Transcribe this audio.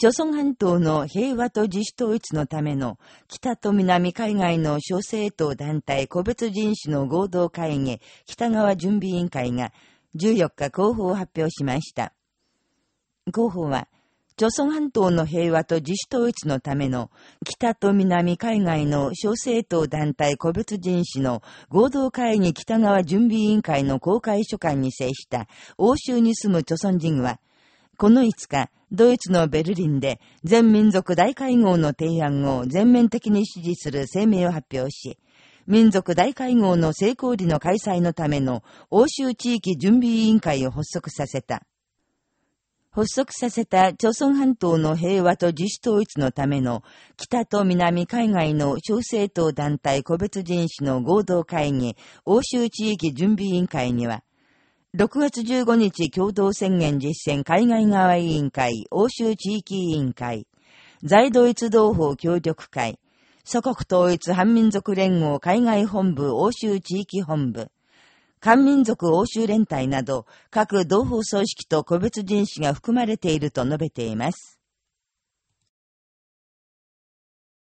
朝鮮半島の平和と自主統一のための北と南海外の諸政党団体個別人種の合同会議北側準備委員会が14日広報を発表しました。広報は、朝鮮半島の平和と自主統一のための北と南海外の小政党団体個別人種の合同会議北側準備委員会の公開書簡に接した欧州に住む朝鮮人は、この5日、ドイツのベルリンで全民族大会合の提案を全面的に支持する声明を発表し、民族大会合の成功日の開催のための欧州地域準備委員会を発足させた。発足させた朝鮮半島の平和と自主統一のための北と南海外の小政党団体個別人種の合同会議欧州地域準備委員会には6月15日共同宣言実践海外側委員会、欧州地域委員会、在ドイツ同胞協力会、祖国統一反民族連合海外本部欧州地域本部、漢民族欧州連帯など各同胞組織と個別人種が含まれていると述べています。